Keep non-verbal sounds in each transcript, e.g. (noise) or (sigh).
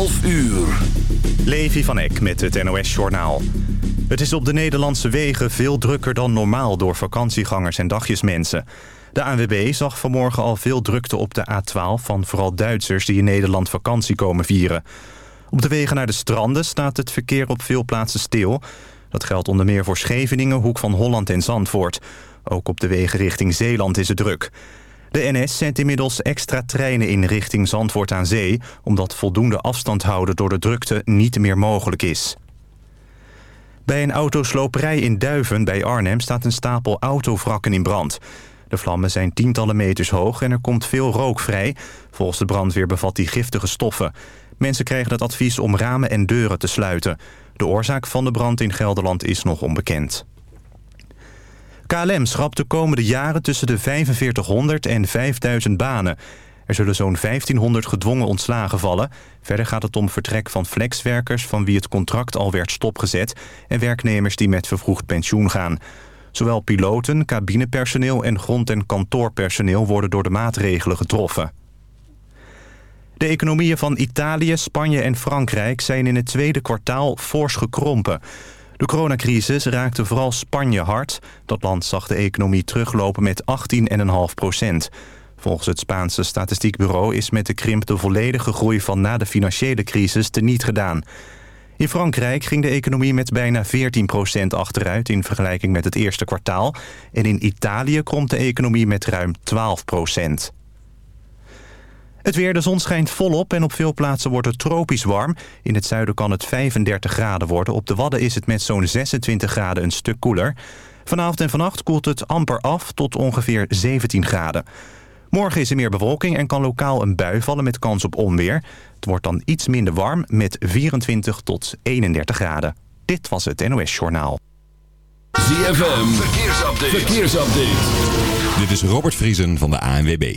12 uur. Levi van Eck met het NOS-journaal. Het is op de Nederlandse wegen veel drukker dan normaal... door vakantiegangers en dagjesmensen. De ANWB zag vanmorgen al veel drukte op de A12... van vooral Duitsers die in Nederland vakantie komen vieren. Op de wegen naar de stranden staat het verkeer op veel plaatsen stil. Dat geldt onder meer voor Scheveningen, Hoek van Holland en Zandvoort. Ook op de wegen richting Zeeland is het druk... De NS zendt inmiddels extra treinen in richting Zandvoort aan Zee... omdat voldoende afstand houden door de drukte niet meer mogelijk is. Bij een autosloperij in Duiven bij Arnhem staat een stapel autovrakken in brand. De vlammen zijn tientallen meters hoog en er komt veel rook vrij. Volgens de brandweer bevat die giftige stoffen. Mensen krijgen het advies om ramen en deuren te sluiten. De oorzaak van de brand in Gelderland is nog onbekend. KLM schrapt de komende jaren tussen de 4500 en 5000 banen. Er zullen zo'n 1500 gedwongen ontslagen vallen. Verder gaat het om vertrek van flexwerkers van wie het contract al werd stopgezet... en werknemers die met vervroegd pensioen gaan. Zowel piloten, cabinepersoneel en grond- en kantoorpersoneel worden door de maatregelen getroffen. De economieën van Italië, Spanje en Frankrijk zijn in het tweede kwartaal fors gekrompen... De coronacrisis raakte vooral Spanje hard. Dat land zag de economie teruglopen met 18,5 procent. Volgens het Spaanse statistiekbureau is met de krimp de volledige groei van na de financiële crisis teniet gedaan. In Frankrijk ging de economie met bijna 14 procent achteruit in vergelijking met het eerste kwartaal. En in Italië kromt de economie met ruim 12 procent. Het weer, de zon schijnt volop en op veel plaatsen wordt het tropisch warm. In het zuiden kan het 35 graden worden. Op de Wadden is het met zo'n 26 graden een stuk koeler. Vanavond en vannacht koelt het amper af tot ongeveer 17 graden. Morgen is er meer bewolking en kan lokaal een bui vallen met kans op onweer. Het wordt dan iets minder warm met 24 tot 31 graden. Dit was het NOS Journaal. ZFM, verkeersupdate. verkeersupdate. Dit is Robert Vriesen van de ANWB.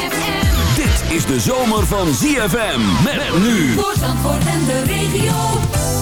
Is de zomer van ZFM. Met nu. Voor en de regio.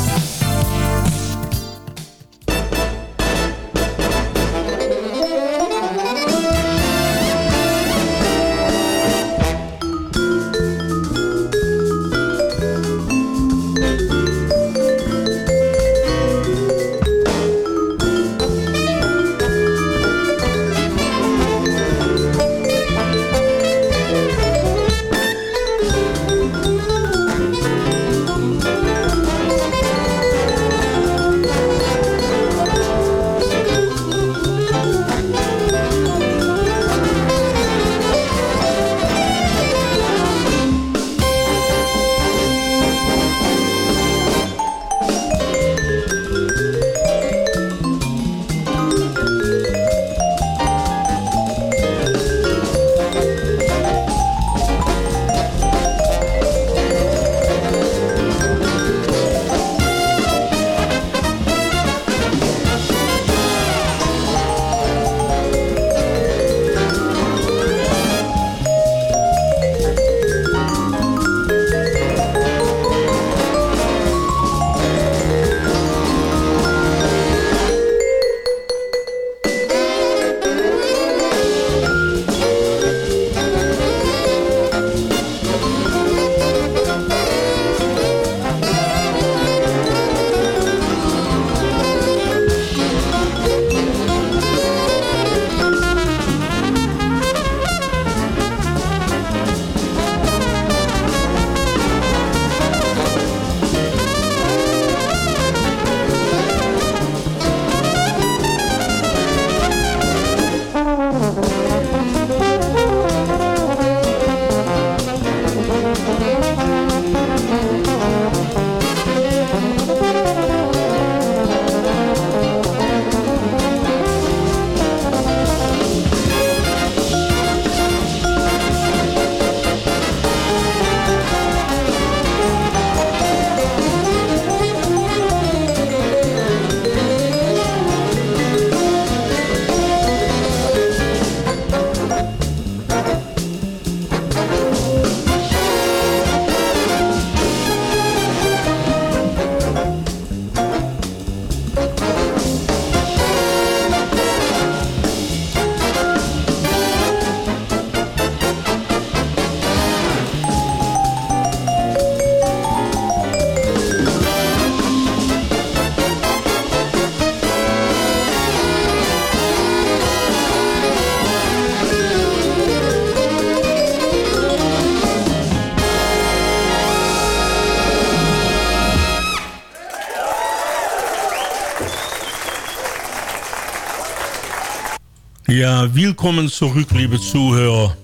Ja, willkommen zurück, liebe Zuhörer.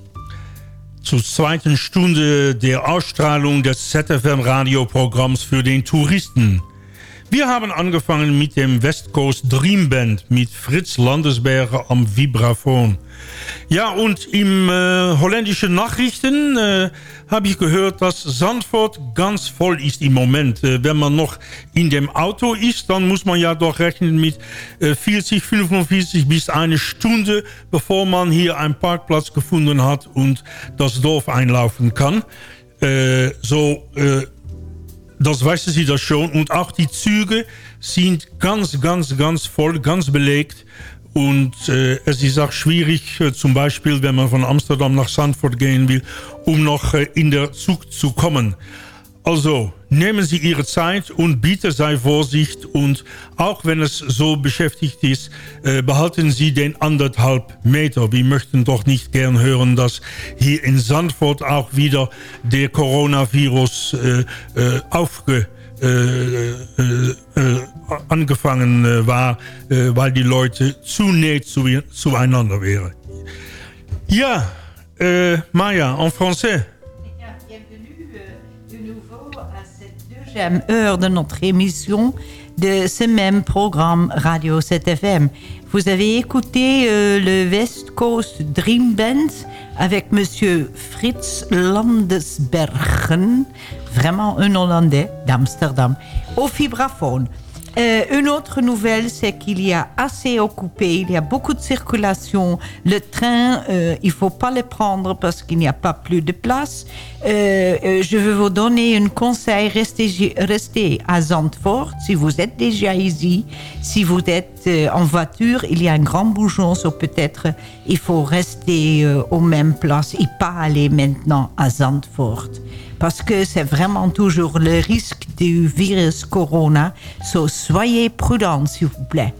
Zur zweiten Stunde der Ausstrahlung des ZFM-Radioprogramms für den Touristen. Wir haben angefangen mit dem West Coast Dream Band mit Fritz Landesberger am Vibraphon. Ja, und im äh, holländischen Nachrichten äh, habe ich gehört, dass Zandvoort ganz voll ist im Moment. Äh, wenn man noch in dem Auto ist, dann muss man ja doch rechnen mit äh, 40, 45 bis eine Stunde, bevor man hier einen Parkplatz gefunden hat und das Dorf einlaufen kann. So das wissen Sie das schon. Und auch die Züge sind ganz, ganz, ganz voll, ganz belegt. Und äh, es ist auch schwierig, äh, zum Beispiel, wenn man von Amsterdam nach Zandvoort gehen will, um noch äh, in der Zug zu kommen. Also nehmen Sie Ihre Zeit und bitte sei Vorsicht. Und auch wenn es so beschäftigt ist, äh, behalten Sie den anderthalb Meter. Wir möchten doch nicht gern hören, dass hier in Zandvoort auch wieder der Coronavirus äh, äh, aufge angefangen äh, war, äh, weil die Leute zu näher zu, zueinander wären. Ja, Maya, en français. Deuxième heure de notre émission de ce même programme Radio 7FM. Vous avez écouté euh, le West Coast Dream Band avec Monsieur Frits Landesbergen, vraiment un Hollandais d'Amsterdam, au vibraphone. Euh, une autre nouvelle, c'est qu'il y a assez occupé, il y a beaucoup de circulation. Le train, euh, il faut pas le prendre parce qu'il n'y a pas plus de place. Euh, euh, je veux vous donner un conseil, restez, restez à Zandvoort si vous êtes déjà ici. Si vous êtes euh, en voiture, il y a un grand bouchon, so peut-être il faut rester euh, aux mêmes places et pas aller maintenant à Zandvoort parce que c'est vraiment toujours le risque du virus corona. So soyez prudents, s'il vous plaît.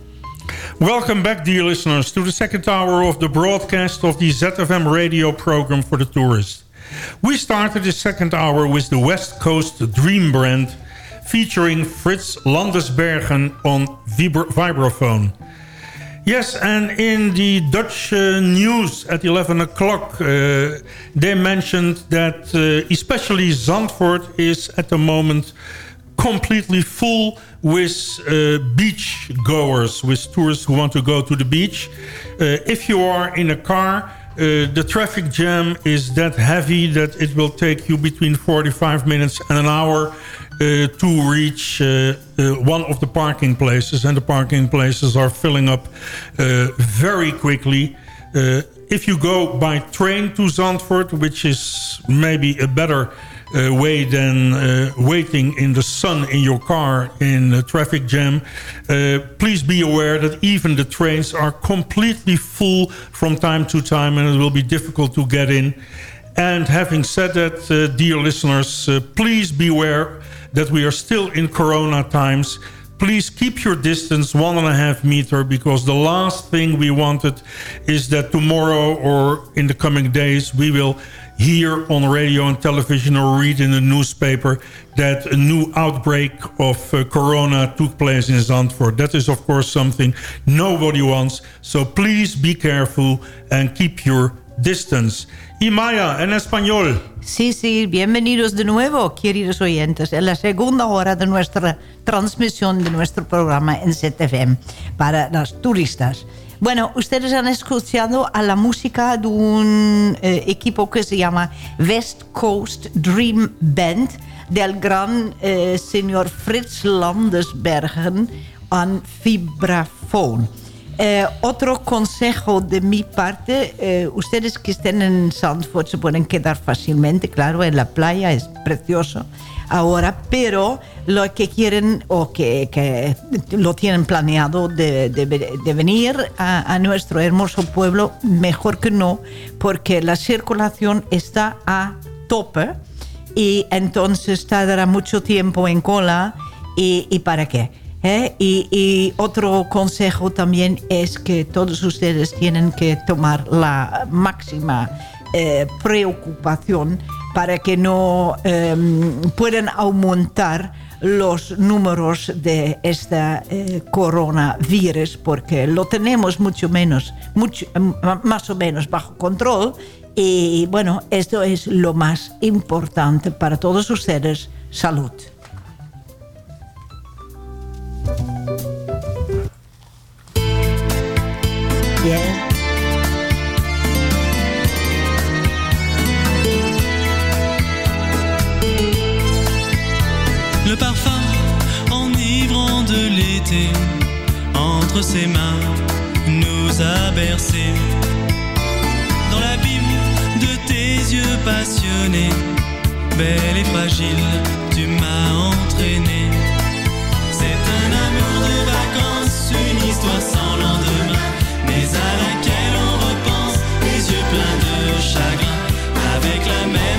Welcome back, dear listeners, to the second hour of the broadcast of the ZFM radio program for the tourists. We started the second hour with the West Coast Dream Brand, featuring Fritz Landesbergen on vibra vibraphone. Yes, and in the Dutch uh, news at 11 o'clock, uh, they mentioned that uh, especially Zandvoort is at the moment completely full with uh, beach goers, with tourists who want to go to the beach. Uh, if you are in a car, uh, the traffic jam is that heavy that it will take you between 45 minutes and an hour uh, to reach uh, uh, one of the parking places. And the parking places are filling up uh, very quickly. Uh, if you go by train to Zandvoort, which is maybe a better uh, way than waiting in the sun in your car in a traffic jam. Please be aware that even the trains are completely full from time to time and it will be difficult to get in. And having said that, dear listeners, please beware that we are still in corona times. Please keep your distance one and a half meter because the last thing we wanted is that tomorrow or in the coming days we will hear on radio and television or read in the newspaper that a new outbreak of uh, corona took place in Zandvoort. That is of course something nobody wants. So please be careful and keep your distance. Imaya, en español. Sí, sí, bienvenidos de nuevo, queridos oyentes, en la segunda hora de nuestra transmisión de nuestro programa en ZFM para los turistas. Bueno, ustedes han escuchado a la música de un eh, equipo que se llama West Coast Dream Band del gran eh, señor Fritz Landesbergen aan vibrafoon. Eh, otro consejo de mi parte, eh, ustedes que estén en Sandford se pueden quedar fácilmente, claro, en la playa es precioso ahora, pero lo que quieren o que, que lo tienen planeado de, de- de venir a, a nuestro hermoso pueblo, mejor que no, porque la circulación está a tope y entonces tardará mucho tiempo en cola y, y para qué. ¿Eh? Y, otro consejo también es que todos ustedes tienen que tomar la máxima eh, preocupación para que no em, puedan aumentar los números de este eh, coronavirus porque lo tenemos mucho menos, mucho, más o menos bajo control y bueno, esto es lo más importante para todos ustedes, salud. Le parfum enivrant de l'été entre ses mains nous a bercés. Dans l'abîme de tes yeux passionnés, belle et fragile, tu m'as entraîné. Chagrin, avec la même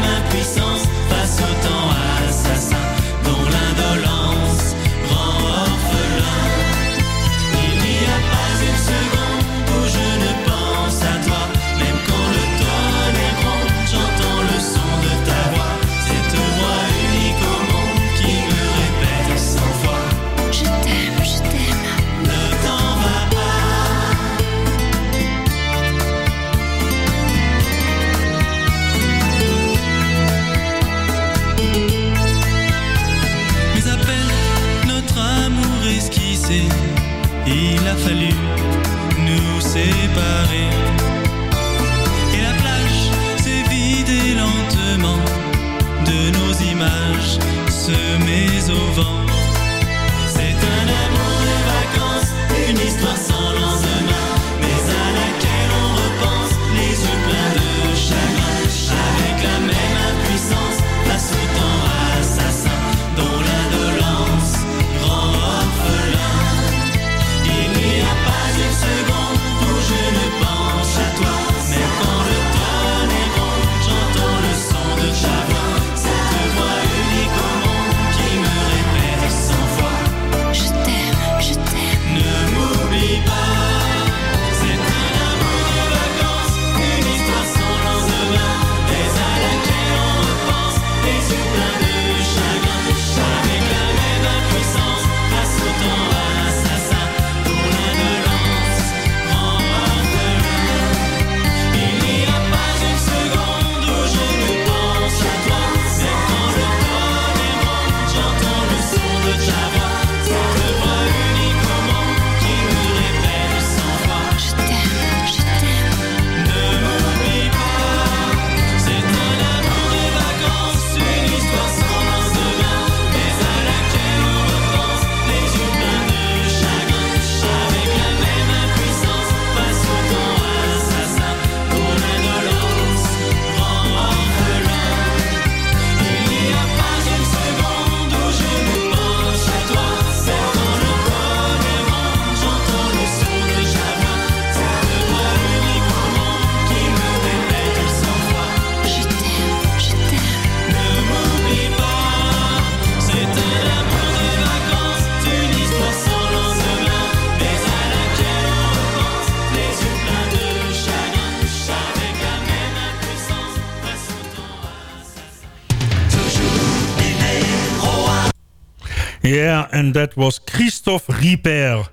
Yeah, and that was Christophe Ripper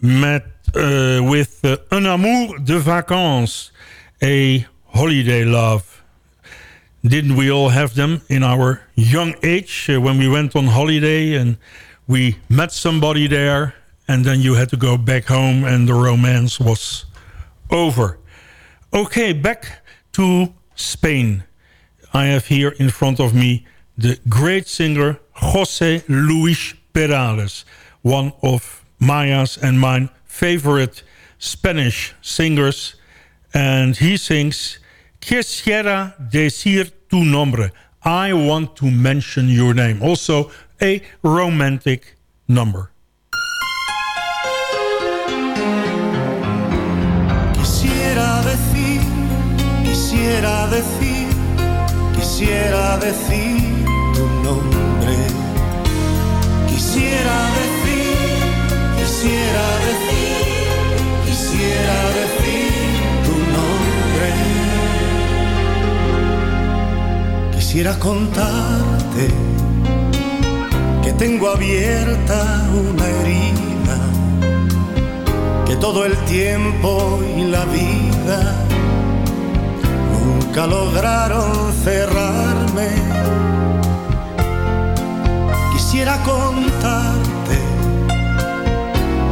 met, uh, with uh, Un amour de vacances, a holiday love. Didn't we all have them in our young age uh, when we went on holiday and we met somebody there and then you had to go back home and the romance was over. Okay, back to Spain. I have here in front of me the great singer José Luis Perales, one of Maya's and mine favorite Spanish singers. And he sings Quisiera decir tu nombre. I want to mention your name. Also a romantic number. Quisiera decir, quisiera decir, quisiera decir Quisiera contarte que tengo abierta una herida que todo el tiempo y la vida nunca lograron cerrarme. Quisiera contarte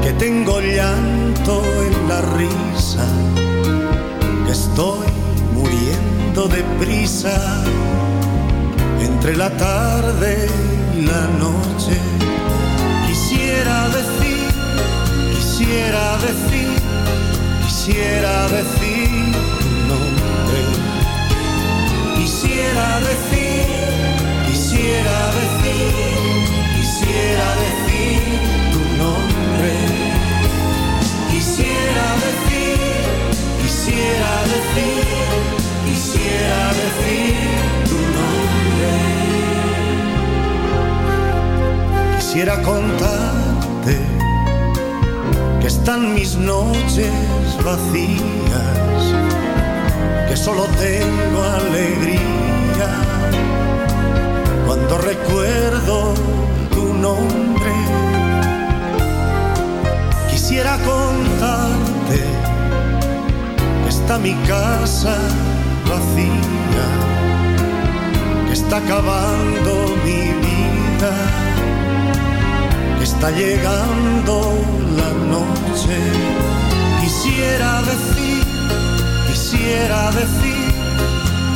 que tengo llanto en la risa, que estoy muriendo de prisa entre la tarde y la noche. Quisiera decir, quisiera decir, quisiera decir tu nombre. Quisiera decir, quisiera decir, quisiera decir tu nombre. Quisiera decir, quisiera decir, quisiera decir Quisiera contarte que están mis noches vacías, que solo tengo alegría cuando recuerdo tu nombre. Quisiera contarte que está mi casa vacía, está acabando mi vida, está llegando la noche. Quisiera decir, quisiera decir,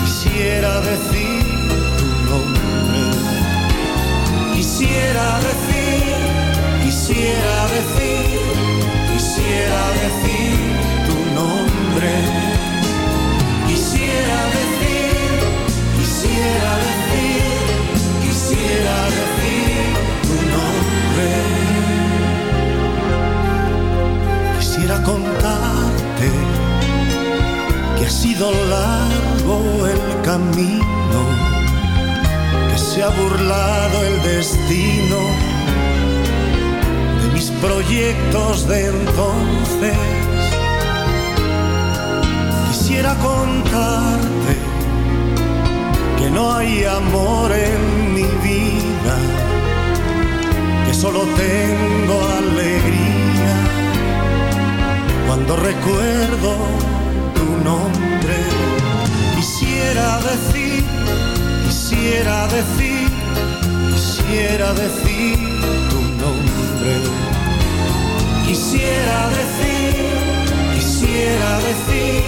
quisiera decir tu nombre. Quisiera decir, quisiera decir, quisiera decir tu nombre. Quisiera decir, quisiera decir tu nombre. Quisiera contarte que ha sido largo el camino, que se ha burlado el destino de mis proyectos de entonces. Quisiera contarte no hay amor en mi vida, que solo tengo alegría cuando recuerdo tu nombre. Quisiera decir, quisiera decir, quisiera decir tu nombre. Quisiera decir, quisiera decir,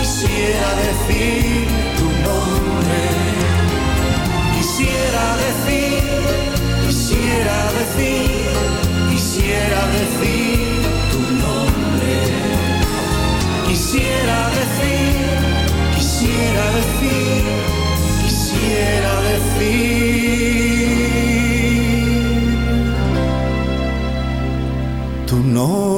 quisiera decir tu nombre. Quisiera decir, quisiera decir, quisiera decir tu nombre. Quisiera decir, quisiera decir, quisiera decir tu nombre.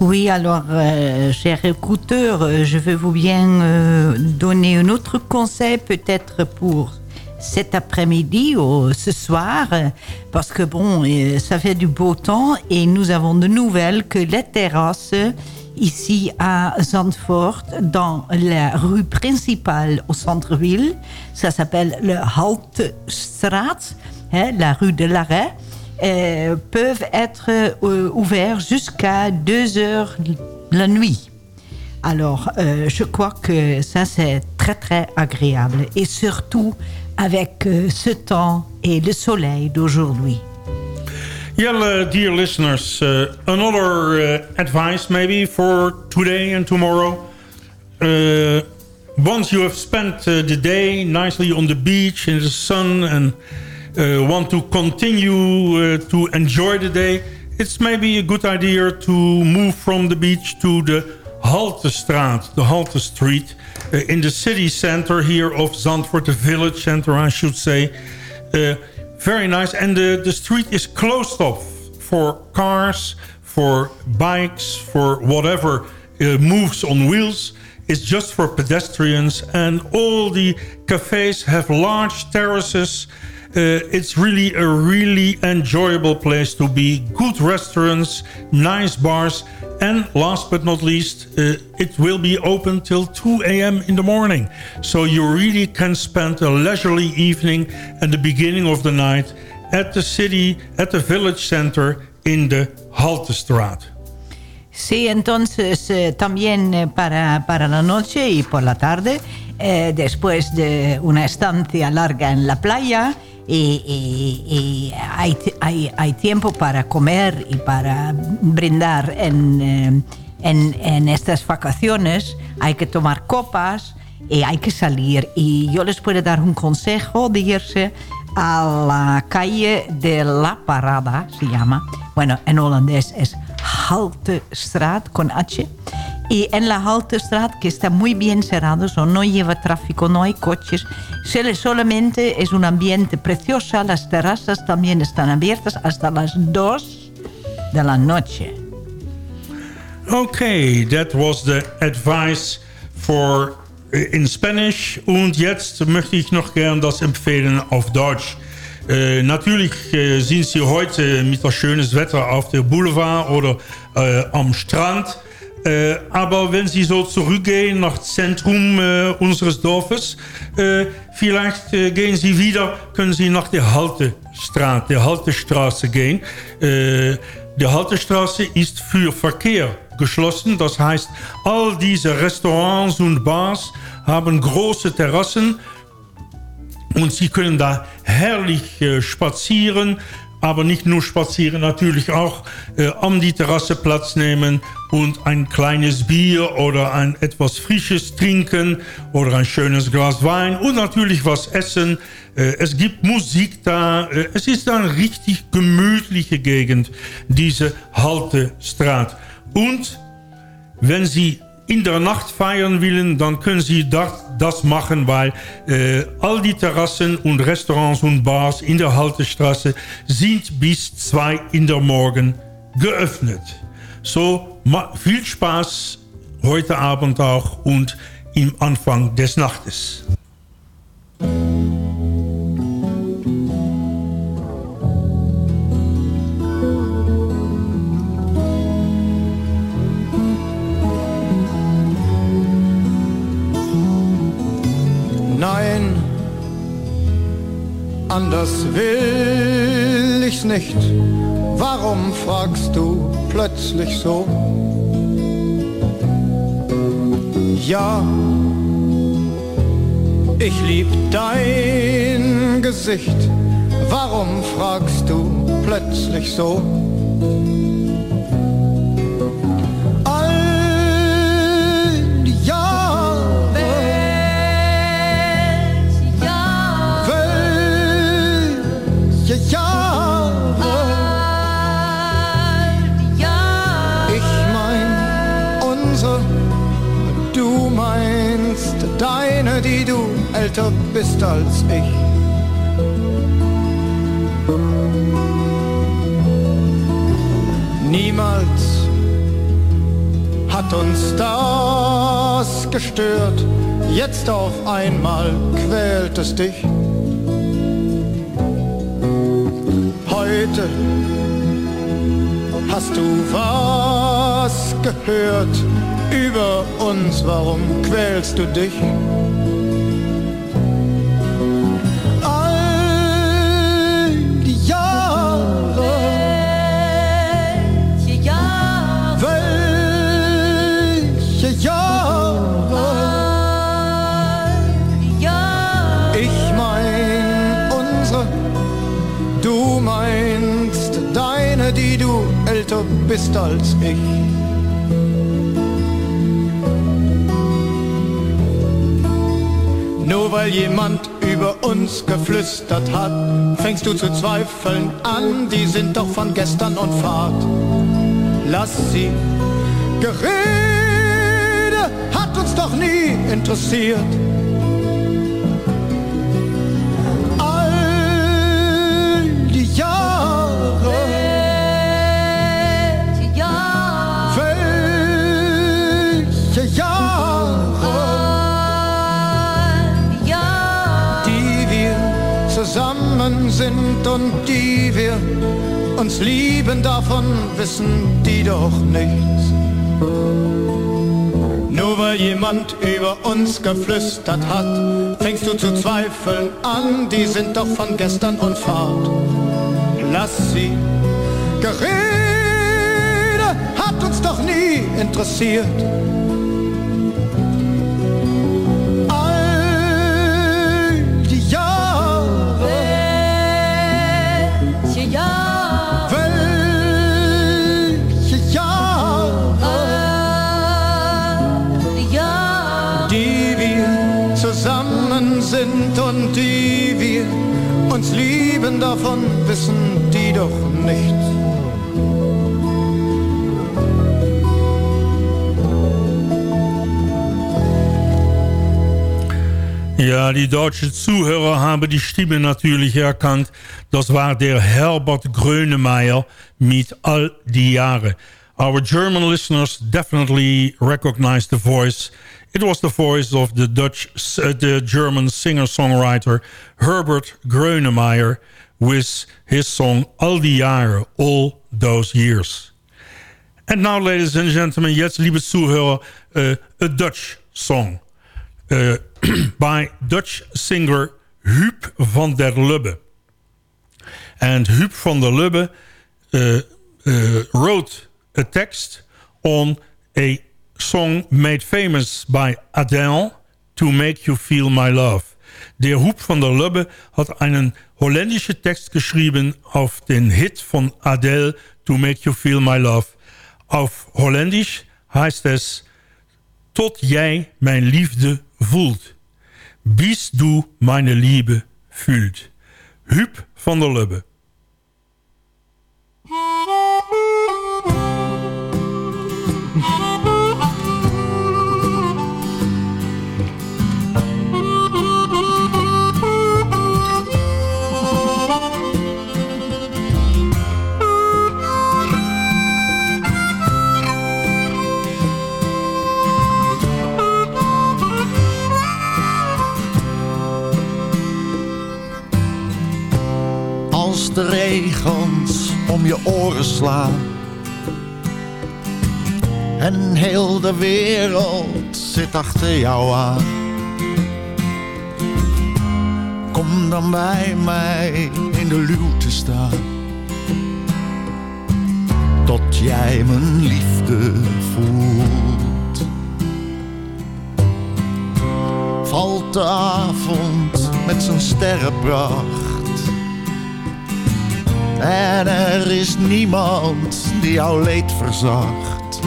Oui, alors, euh, chers écouteurs, euh, je vais vous bien euh, donner un autre conseil peut-être pour cet après-midi ou ce soir, euh, parce que bon, euh, ça fait du beau temps et nous avons de nouvelles que les terrasses ici à Zandvoort, dans la rue principale au centre-ville, ça s'appelle le Haltestraat, hein, la rue de l'arrêt, euh, peuvent être euh, ouverts jusqu'à 2 heures la nuit. Alors, euh, je crois que ça, c'est très, très agréable. Et surtout avec euh, ce temps et le soleil d'aujourd'hui. Yeah, uh, dear listeners, uh, another uh, advice maybe for today and tomorrow. Uh, once you have spent uh, the day nicely on the beach in the sun and want to continue uh, to enjoy the day, it's maybe a good idea to move from the beach to the Haltestraat, the Halte Street, uh, in the city center here of Zandvoort, the village center, I should say. Uh, very nice, and the, the street is closed off for cars, for bikes, for whatever uh, moves on wheels. It's just for pedestrians, and all the cafes have large terraces. Uh, it's really a really enjoyable place to be. Good restaurants, nice bars, and last but not least, uh, it will be open till 2 a.m. in the morning. So you really can spend a leisurely evening and the beginning of the night at the city, at the village center in the Haltestraat. Sí, entonces eh, también eh, para, para la noche y por la tarde, eh, después de una estancia larga en la playa, y, y- y hay, hay- hay tiempo para comer y para brindar en, eh, en- en estas vacaciones, hay que tomar copas y hay que salir. Y yo les puedo dar un consejo de irse a la calle de La Parada, se llama. Bueno, en holandés es Haltestraat con H. Y en la Haltestraat, que está muy bien cerrado, so no lleva tráfico, no hay coches. Solo- Solamente es un ambiente precioso. Las terrazas también están abiertas hasta las 2 de la noche. Okay, that was the advice for äh, in Spanish. Und jetzt möchte ich noch gern das empfehlen auf Deutsch. Äh, natürlich äh, sind Sie heute mit das schönes Wetter auf der Boulevard oder äh, am Strand. Äh, aber wenn Sie so zurückgehen nach Zentrum äh, unseres Dorfes, äh, vielleicht gehen Sie wieder, können Sie nach der Haltestraat, der Haltestraße gehen. Die Haltestraße ist für Verkehr geschlossen. Das heißt, all diese Restaurants und Bars haben große Terrassen und Sie können da herrlich spazieren, aber nicht nur spazieren, natürlich auch äh, an die Terrasse Platz nehmen und ein kleines Bier oder ein etwas Frisches trinken oder ein schönes Glas Wein und natürlich was essen. Äh, es gibt Musik da. Äh, es ist eine richtig gemütliche Gegend, diese Haltestraat. Und wenn Sie in der Nacht feiern willen, dann können Sie das, das machen, weil äh, all die Terrassen und Restaurants und Bars in der Haltestraße sind bis zwei in der Morgen geöffnet. So, viel Spaß heute Abend auch und im Anfang des Nachtes. Anders will ich's nicht. Warum fragst du plötzlich so? Ja, ich lieb dein Gesicht. Warum fragst du plötzlich so? Älter bist als ich. Niemals hat uns das gestört. Jetzt auf einmal quält es dich. Heute hast du was gehört. Über uns, warum quälst du dich? Bist als ich. Nur weil jemand über uns geflüstert hat, fängst du zu zweifeln an, die sind doch von gestern und Fahrt. Lass sie, Gerede hat uns doch nie interessiert. Sind und die wir uns lieben, davon wissen die doch nichts. Nur weil jemand über uns geflüstert hat, fängst du zu zweifeln an, die sind doch von gestern und Fahrt. Lass sie, Gerede hat uns doch nie interessiert. Davon wissen die doch nichts. Ja, die deutsche Zuhörer haben die Stimme natürlich erkannt. Das war der Herbert Grönemeyer mit All die Jahre. Our German listeners definitely recognize the voice. It was the voice of the Dutch, uh, the German singer-songwriter Herbert Grönemeyer with his song All die Jahre, All Those Years. And now, ladies and gentlemen, jetzt, liebe Zuhörer, uh, a Dutch song. Uh, (clears throat) by Dutch singer Huub van der Lubbe. And Huub van der Lubbe uh, wrote a text on a song made famous by Adele, To Make You Feel My Love. Der Huub van der Lubbe hat einen holländischen Text geschrieben auf den Hit von Adele, To Make You Feel My Love. Auf Holländisch heißt es... Tot jij mijn liefde voelt. Bis du meine Liebe fühlt. Huub van der Lubbe. De regens om je oren slaan. En heel de wereld zit achter jou aan. Kom dan bij mij in de luwte staan. Tot jij mijn liefde voelt. Valt de avond met zijn sterrenpracht en er is niemand die jouw leed verzacht.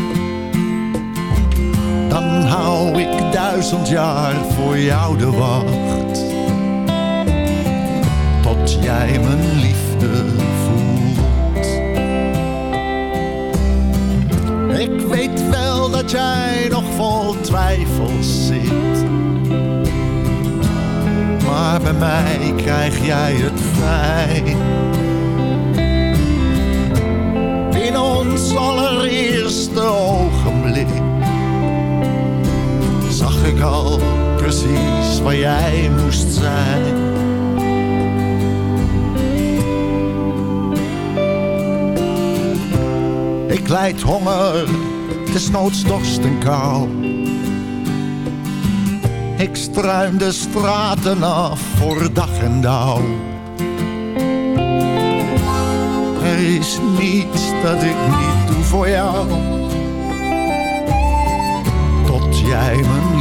Dan hou ik duizend jaar voor jou de wacht. Tot jij mijn liefde voelt. Ik weet wel dat jij nog vol twijfels zit. Maar bij mij krijg jij het fijn. Allereerste ogenblik zag ik al precies waar jij moest zijn. Ik lijd honger, desnoods dorst en kou. Ik struim de straten af voor dag en dauw. Is niets dat ik niet doe voor jou. Tot jij mijn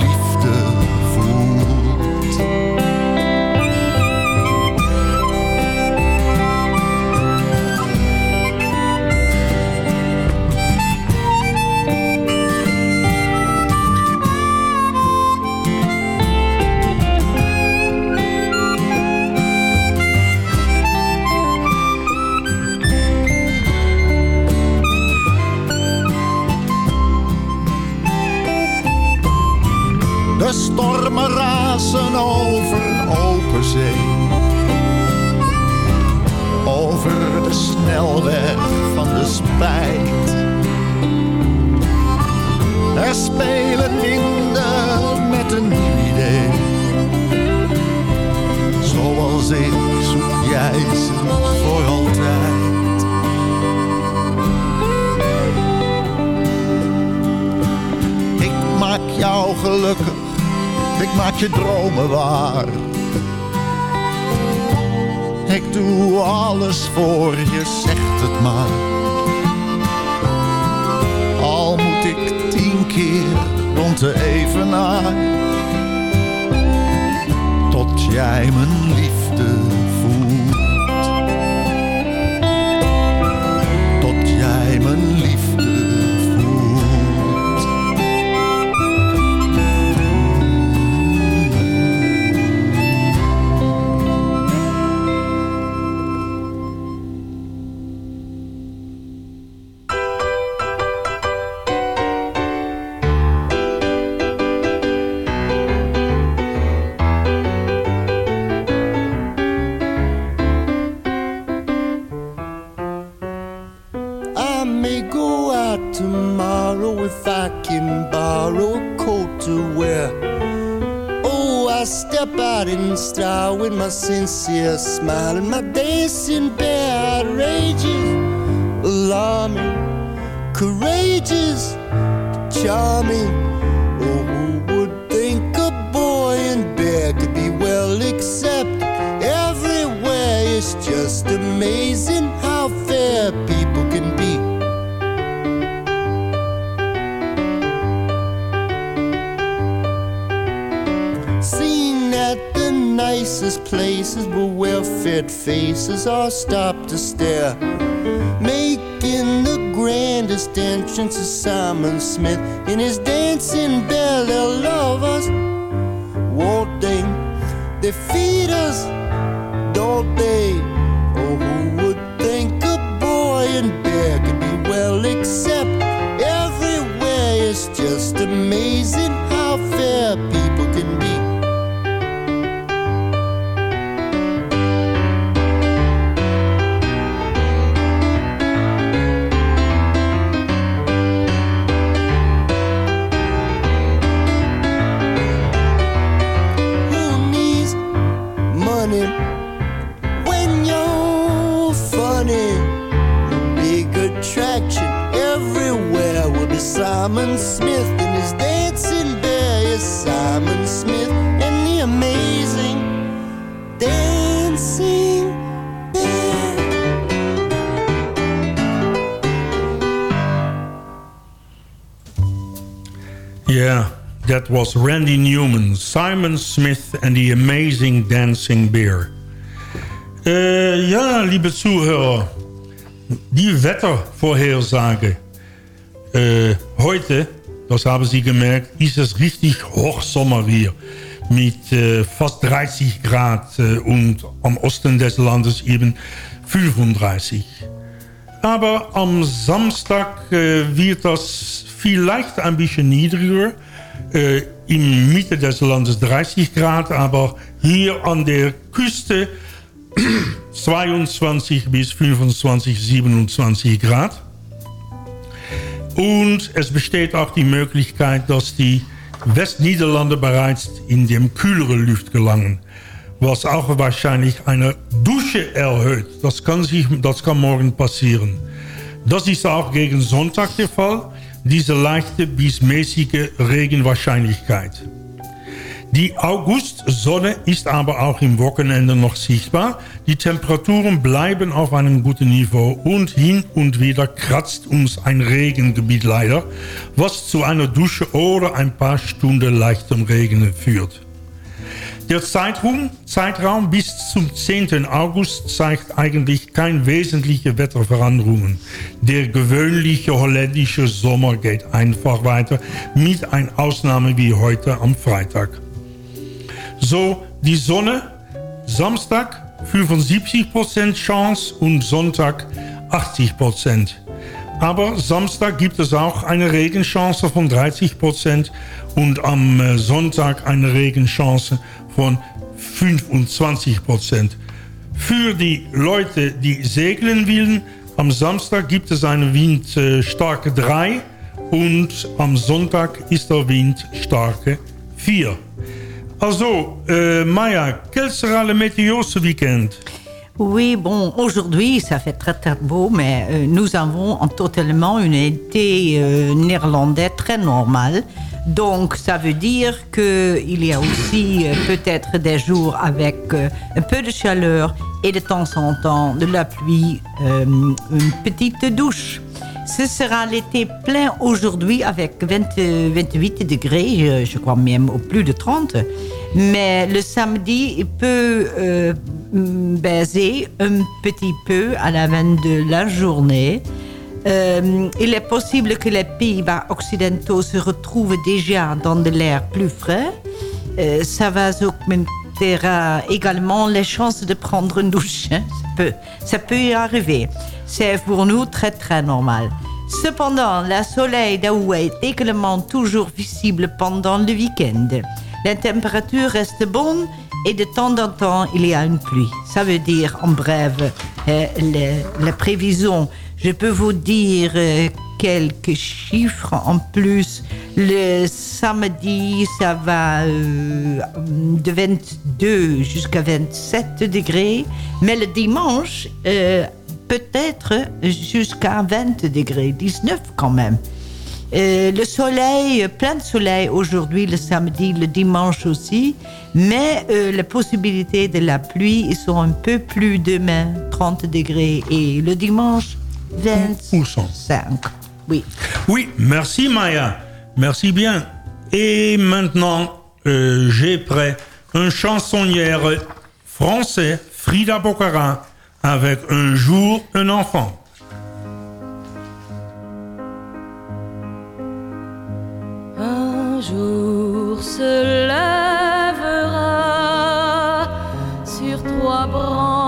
over open zee. Over de snelweg van de spijt. Er spelen winden met een nieuw idee. Zoals ik zoek jij ze voor altijd. Ik maak jou gelukkig, ik maak je dromen waar. Ik doe alles voor je, zegt het maar. Al moet ik tien keer rond de evenaar. Tot jij mijn liefde voelt. Tot jij mijn liefde see a smile in my dancing baby. Places where well-fed faces all stop to stare. Making the grandest entrance is Simon Smith in his dancing bear. They'll love us, won't they? They feed us, don't they? That was Randy Newman, Simon Smith and the Amazing Dancing Bear. Äh, ja, liebe Zuhörer, die Wettervorhersage. Äh, heute, das haben Sie gemerkt, ist es richtig Hochsommer hier. Mit äh, fast 30 Grad äh, und am Osten des Landes eben 35. Aber am Samstag wird das vielleicht ein bisschen niedriger. Äh, in Mitte des Landes 30 Grad, aber hier an der Küste 22 bis 25, 27 Grad. Und es besteht auch die Möglichkeit, dass die Westniederlande bereits in dem kühleren Luft gelangen. Was auch wahrscheinlich eine Dusche erhöht. Das kann, sich, das kann morgen passieren. Das ist auch gegen Sonntag der Fall. Diese leichte bis mäßige Regenwahrscheinlichkeit. Die Augustsonne ist aber auch im Wochenende noch sichtbar. Die Temperaturen bleiben auf einem guten Niveau und hin und wieder kratzt uns ein Regengebiet leider, was zu einer Dusche oder ein paar Stunden leichtem Regen führt. Der Zeitraum, Zeitraum bis zum 10. August zeigt eigentlich keine wesentliche Wetterveränderungen. Der gewöhnliche holländische Sommer geht einfach weiter, mit einer Ausnahme wie heute am Freitag. So, die Sonne, Samstag 75% Chance und Sonntag 80%. Aber Samstag gibt es auch eine Regenchance von 30 Prozent und am äh, Sonntag eine Regenchance von 25 Prozent. Für die Leute, die segeln wollen, am Samstag gibt es eine Windstarke 3 und am Sonntag ist der Wind starke 4. Also, euh, Maya, quel sera le météo ce week-end Oui, bon, aujourd'hui, ça fait très très beau, mais euh, nous avons en totalement une été euh, néerlandais très normale. Donc, ça veut dire qu'il y a aussi euh, peut-être des jours avec euh, un peu de chaleur et de temps en temps de la pluie, euh, une petite douche. Ce sera l'été plein aujourd'hui avec 20, euh, 28 degrés, je, crois même au plus de 30. Mais le samedi, il peut baiser un petit peu à la fin de la journée. Euh, il est possible que les Pays-Bas occidentaux se retrouvent déjà dans de l'air plus frais. Euh, ça va augmenter également les chances de prendre une douche. (laughs) Ça, peut, ça peut y arriver. C'est pour nous très très normal. Cependant, le soleil d'Hawaï est également toujours visible pendant le week-end. La température reste bonne et de temps en temps, il y a une pluie. Ça veut dire, en bref, euh, les, les prévisions. Je peux vous dire euh, quelques chiffres en plus. Le samedi, ça va euh, de 22 jusqu'à 27 degrés. Mais le dimanche, euh, peut-être jusqu'à 20 degrés, 19 quand même. Le soleil, plein de soleil aujourd'hui, le samedi, le dimanche aussi. Mais euh, les possibilités de la pluie ils sont un peu plus demain, 30 degrés. Et le dimanche, 25. Oui. Oui, merci Maya. Merci bien. Et maintenant, euh, j'ai prêt un chansonnière français, Frida Bocara, avec Un jour, un enfant. Un jour se lèvera sur trois branches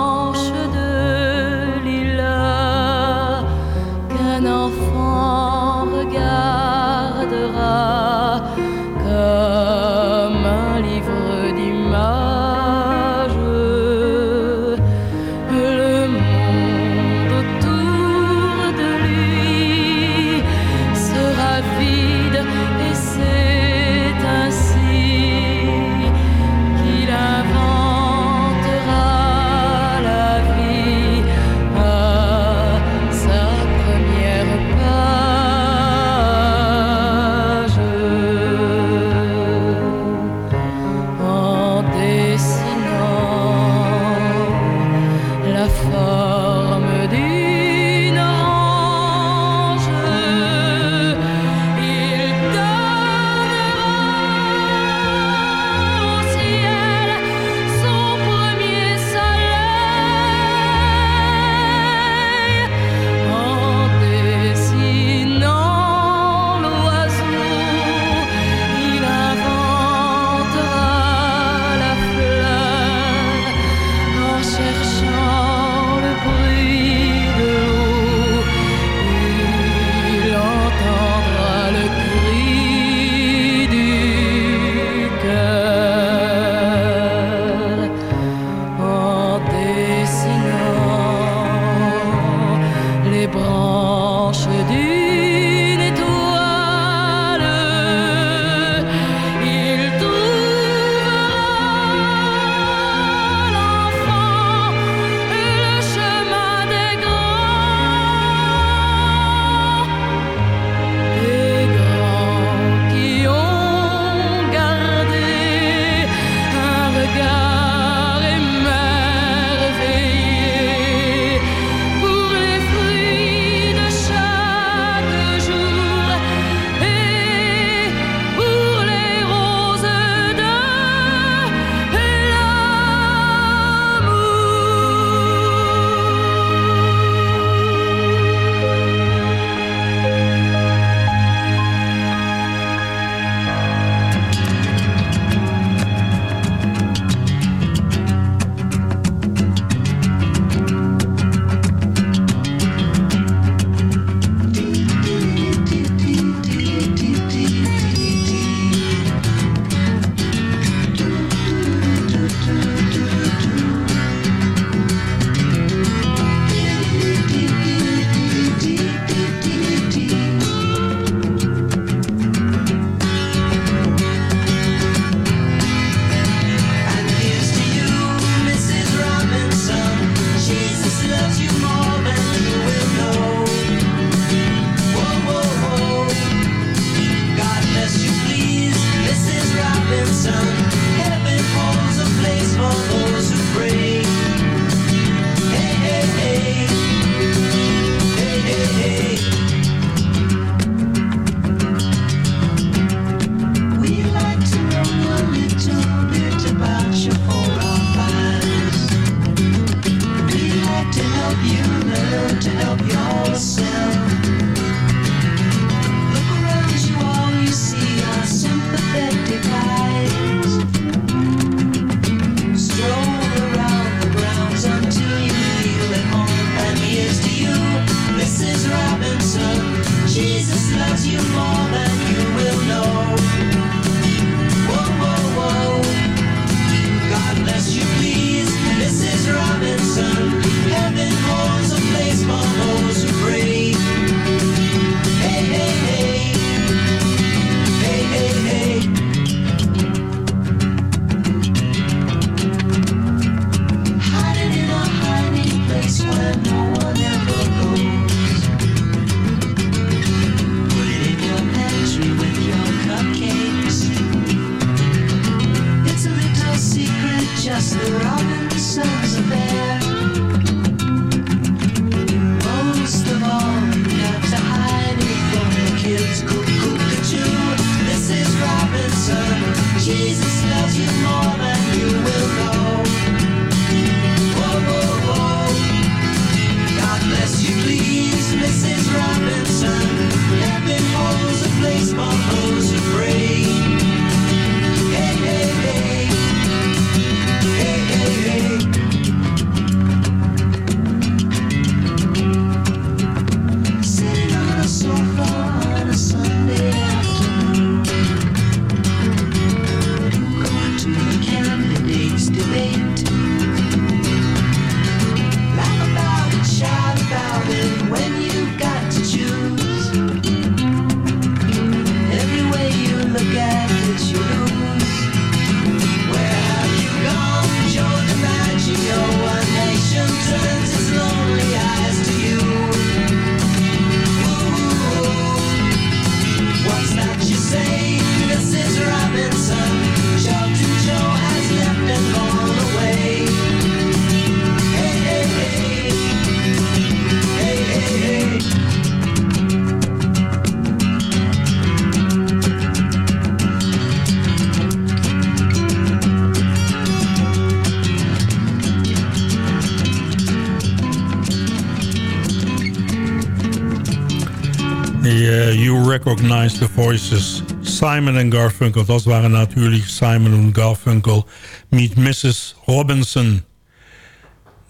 Eh, you Recognize the Voices. Simon en Garfunkel, dat waren natuurlijk Simon en Garfunkel. Meet Mrs. Robinson.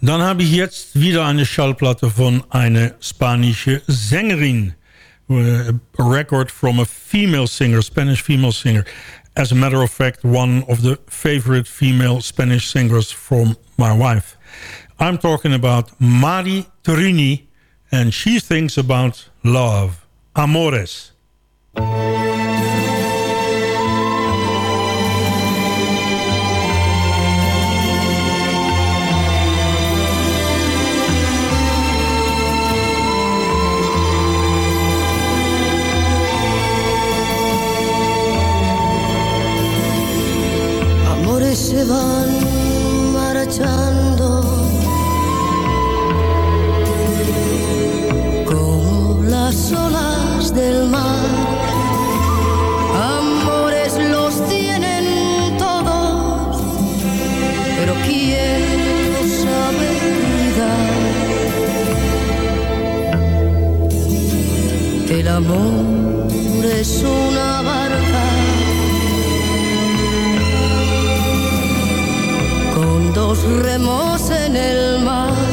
Dann habe ich jetzt wieder eine Schallplatte von een Spanische Sängerin. A eh, record from a female singer, Spanish female singer. As a matter of fact, one of the favorite female Spanish singers from my wife. I'm talking about Mari Torini, and she thinks about love. Amores. Amores se van marchando. Como las olas del mar. Amores los tienen todos, pero quiero saber que el amor es una barca con dos remos en el mar.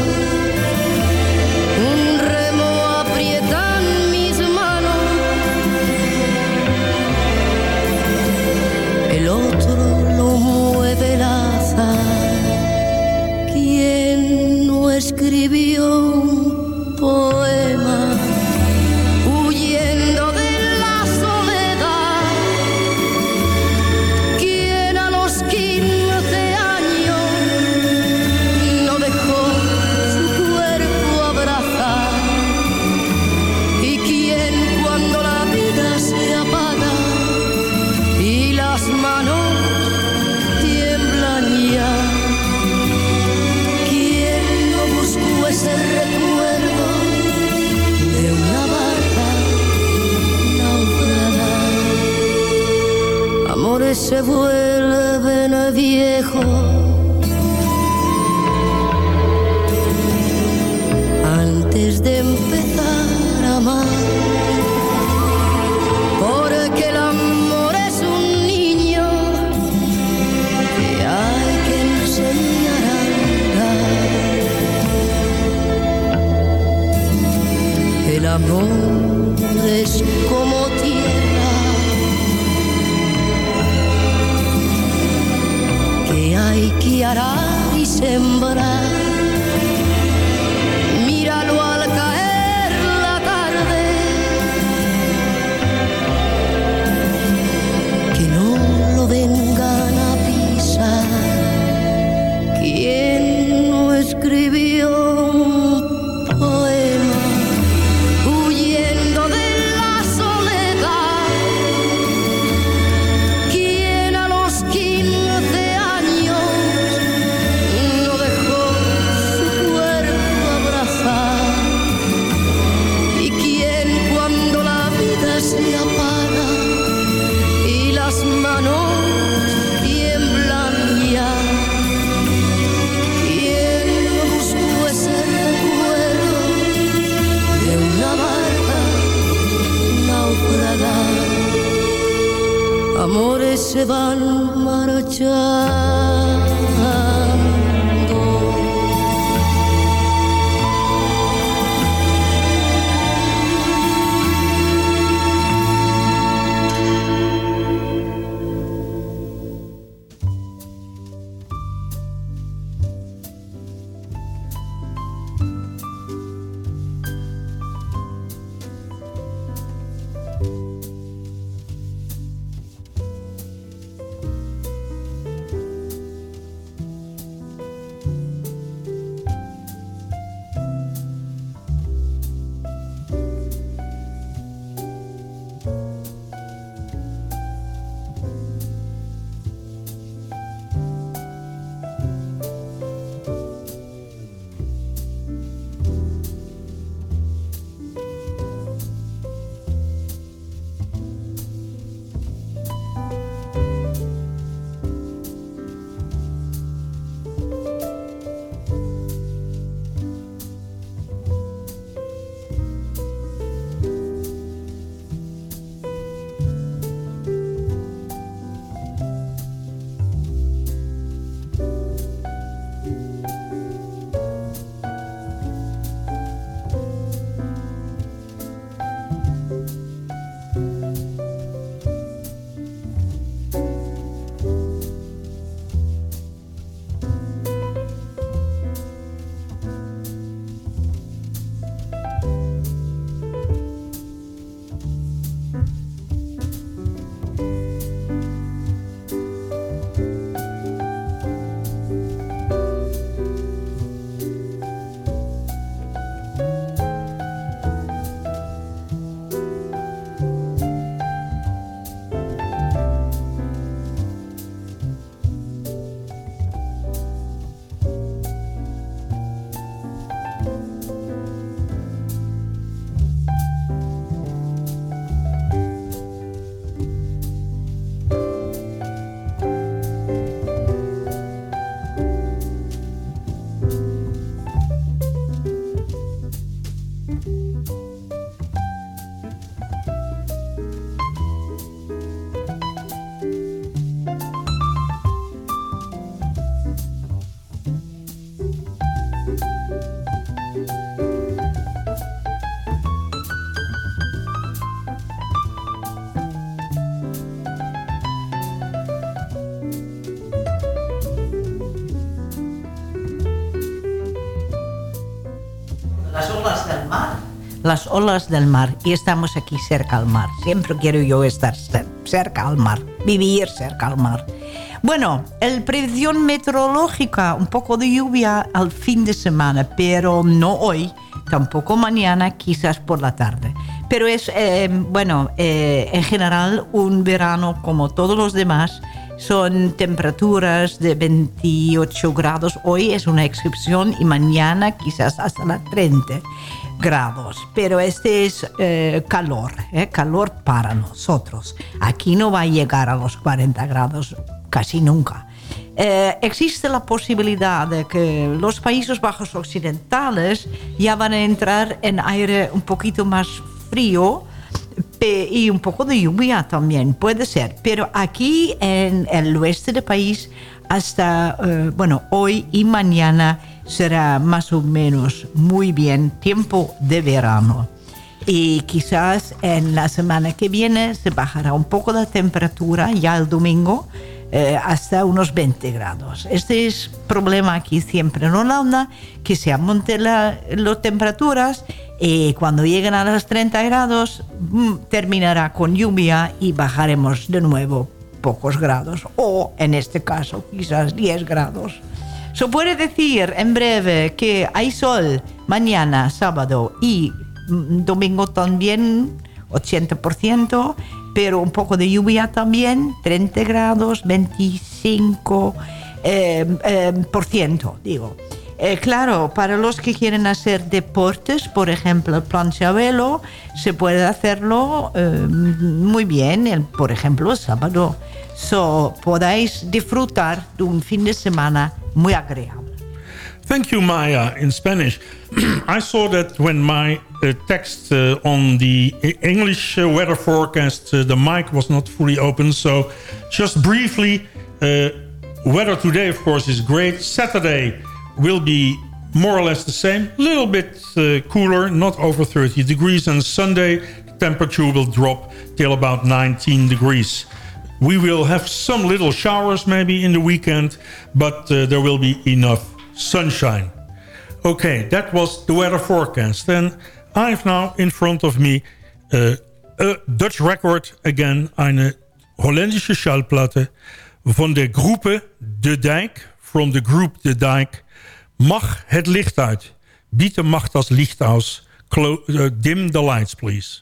Las olas del mar. Y estamos aquí cerca al mar. Siempre quiero yo estar cer- cerca al mar. Vivir cerca al mar. Bueno, el predicción meteorológica, un poco de lluvia al fin de semana, pero no hoy, tampoco mañana, quizás por la tarde. Pero es, eh, bueno, eh, en general un verano como todos los demás, son temperaturas de 28 grados. Hoy es una excepción y mañana quizás hasta las 30 grados. Pero este es eh, calor, eh, calor para nosotros. Aquí no va a llegar a los 40 grados casi nunca. Eh, existe la posibilidad de que los Países Bajos occidentales ya van a entrar en aire un poquito más frío y un poco de lluvia también, puede ser. Pero aquí en el oeste del país, hasta, eh, bueno, hoy y mañana será más o menos muy bien tiempo de verano. Y quizás en la semana que viene se bajará un poco la temperatura, ya el domingo, eh, hasta unos 20 grados. Este es problema aquí siempre en Holanda, que se amonten la- las temperaturas y cuando lleguen a los 30 grados mm, terminará con lluvia y bajaremos de nuevo pocos grados o en este caso quizás 10 grados. Se puede decir en breve que hay sol mañana, sábado y mm, domingo también, 80%, pero un poco de lluvia también, 30 grados, 25 eh, eh, por ciento, digo. Eh, claro, para los que quieren hacer deportes, por ejemplo, el se puede hacerlo eh, muy bien, por ejemplo, el sábado. So, podáis disfrutar de un fin de semana muy agradable. Thank you, Maya, in Spanish. (clears throat) I saw that when my uh, text uh, on the English uh, weather forecast, uh, the mic was not fully open. So just briefly, uh, weather today, of course, is great. Saturday will be more or less the same. A little bit uh, cooler, not over 30 degrees. And Sunday, temperature will drop till about 19 degrees. We will have some little showers maybe in the weekend, but uh, there will be enough sunshine. Okay, that was the weather forecast. And I've now in front of me uh, a Dutch record again, eine Holländische Schallplatte von der Groepe De Dijk, from the group De Dijk. Mag het licht uit. Biete macht das Licht aus. Clo uh, dim the lights, please.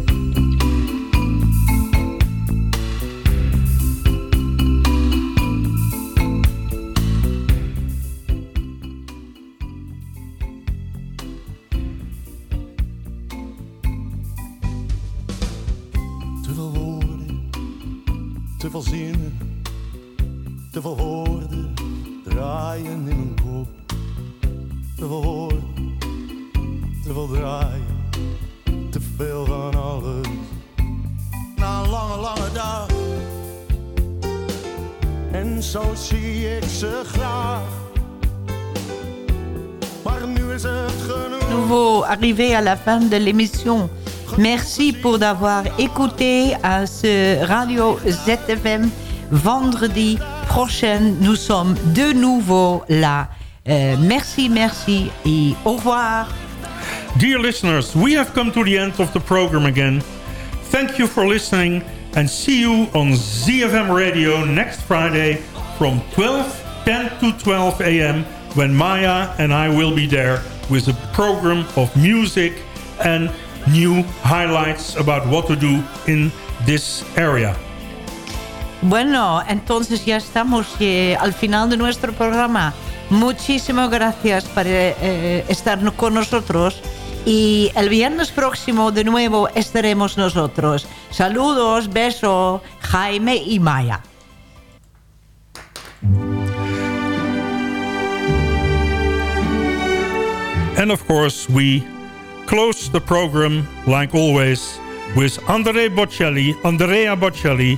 Te veel woorden draaien in mijn kop. Te woorden, te veel draaien, te veel van alles. Na een lange, lange dag. En zo zie ik ze graag. Maar nu is het genoeg. nouveau arrivé à la fin de l'émission. Merci pour d'avoir écouté à ce Radio ZFM. Vendredi prochain, nous sommes de nouveau là. Euh, merci, merci et au revoir. Dear listeners, we have come to the end of the program again. Thank you for listening and see you on ZFM Radio next Friday from 12, 10 to 12 a.m. when Maya and I will be there with a program of music and new highlights about what to do in this area. Bueno, entonces ya estamos eh, al final de nuestro programa. Muchísimas gracias por eh, estar con nosotros. Y el viernes próximo de nuevo estaremos nosotros. Saludos, beso, Jaime y Maya. And of course, we close the program, like always, with Andre Bocelli, Andrea Bocelli,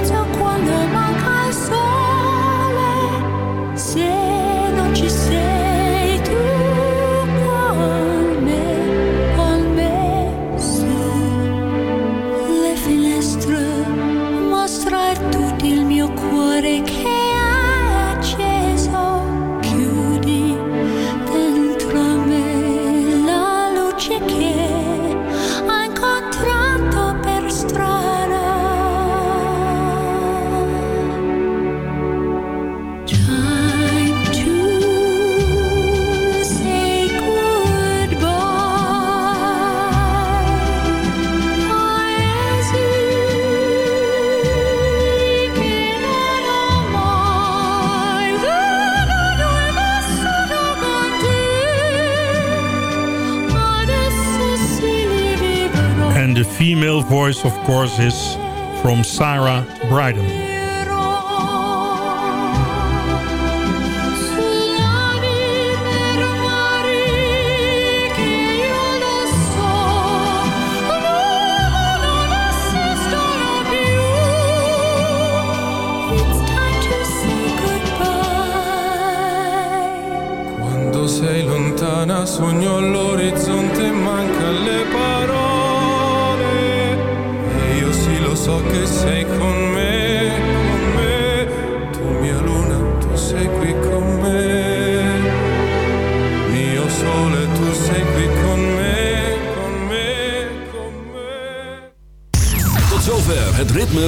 voice, of course, is from Sarah Brydon.